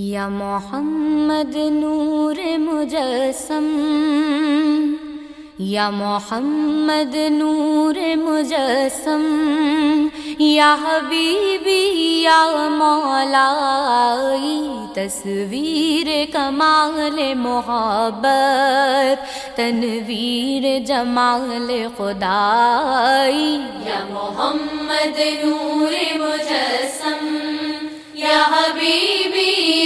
یا محمد نور مجسم، یا محمد نور مجسم، یا حبیبی، یا مولائی، تصویر کمال محبت، تنویر جمال خدائی، یا محمد نور مجسم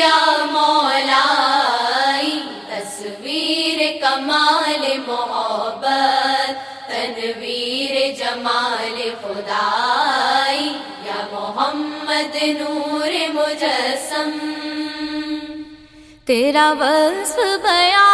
یا مولائی، تصویر کمال محبت، تنویر جمال خدائی، یا محمد نور مجسم۔ تیرا بس بیان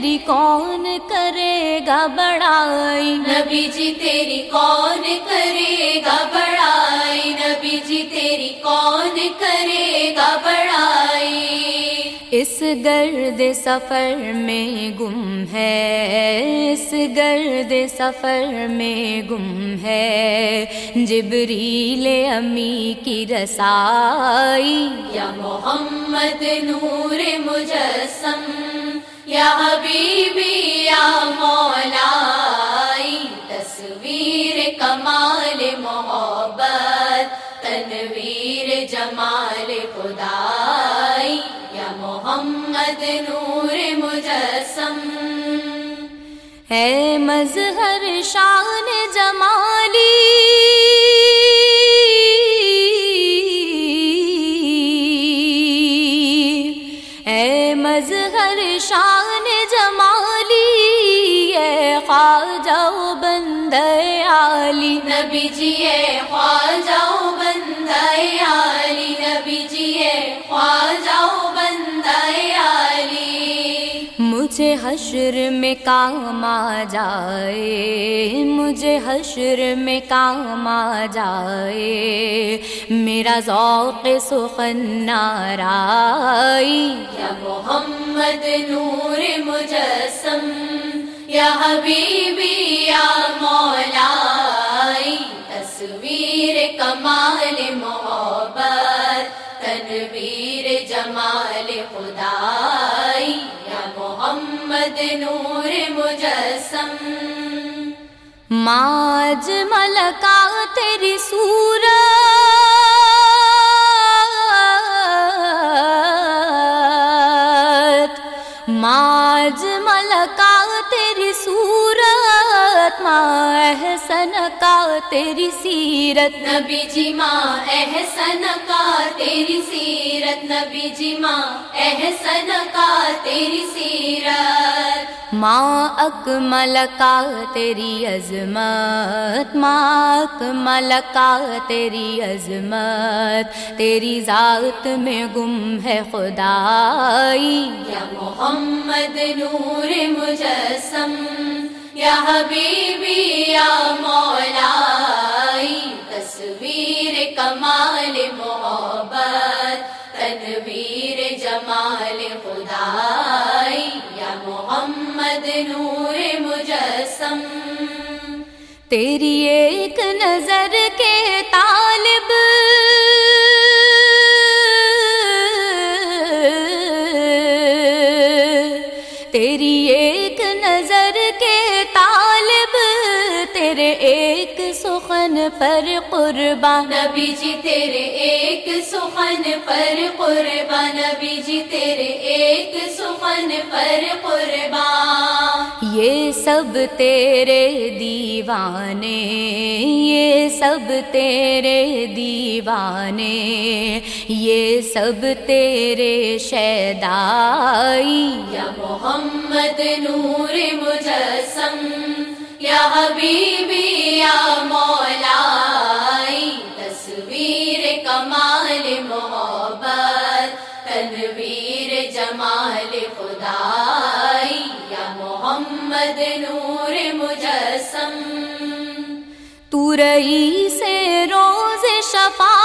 تیری کون کرے گا بڑائی نبی جی تیری کون کرے گا بڑائی نبی جی تیری کون کرے گا بڑائی اس گرد سفر میں گم ہے اس گرد سفر میں گم ہے جبریل امی کی رسائی یا محمد نور مجسم یا حبیبی، یا مولائی، تصویر کمال محبت، تنویر جمال خدائی، یا محمد نور مجسم۔ ہے مظہر شان جمالی شان جمالی اے خواجہ بندے عالی۔ نبی جی اے خواجہ بندے عالی۔ حشر میں کام آ جائے، مجھے حشر میں کام آ جائے۔ میرا ذوق سخن نارائی۔ یا محمد نور مجسم، یا حبیبی، یا مولائی۔ تصویر کمال محبت، تنویر جمال خدائی نور مجسم۔ ماج ملکا تیری سورج آج ملکا تیری صورت، ماں احسن کا تیری سیرت۔ نبی جی ماں احسن کا تیری سیرت۔ نبی جی ماں احسن کا تیری سیرت۔ ماں اکمل کا تیری عظمت، ماں اکمل کا تیری عظمت، تیری ذات میں گم ہے خدائی۔ یا محمد نور مجسم، یا حبیبی، یا مولائی۔ نور مجسم۔ تیری ایک نظر کے طالب۔ تیری ایک نظر کے طالب۔ تیرے ایک سخن پر قربان۔ نبی جی تیرے ایک سخن پر قربان۔ نبی جی تیرے ایک سخن پر قربان۔ یہ سب تیرے دیوانے، یہ سب تیرے دیوانے، یہ سب تیرے شیدائی یا محمد نور مجسم، یا حبیبی، یا مولا تورئی سے روز شفا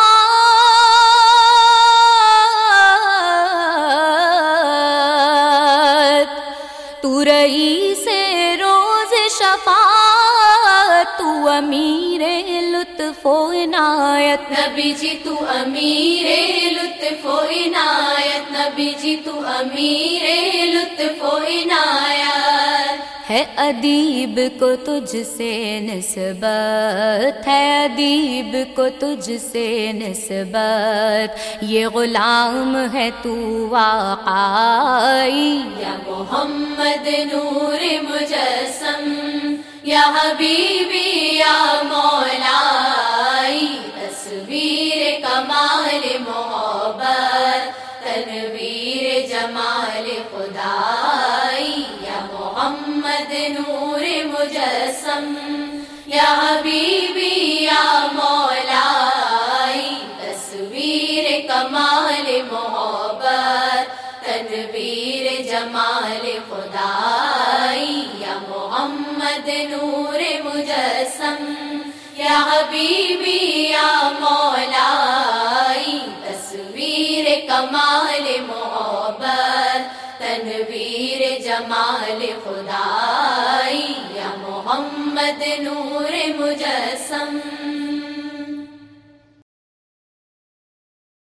رئی سے روز شفا تو امیر لطف و عنایت۔ نبی جی تو امیر لطف و عنایت۔ نبی جی تو امیر لطف و عنایت۔ ہے ادیب کو تجھ سے نسبت، ہے ادیب کو تجھ سے نسبت۔ یہ غلام ہے تو واقعی۔ یا محمد نور مجسم، یا حبیبی، یا مولا۔ یا حبیبی، یا مولائی، تصویر کمال محبت تنویر جمال خدائی، یا محمد نور مجسم، یا حبیبی، یا مولائی، تصویر کمال محبت تنویر جمال خدائی یا محمد نور مجسم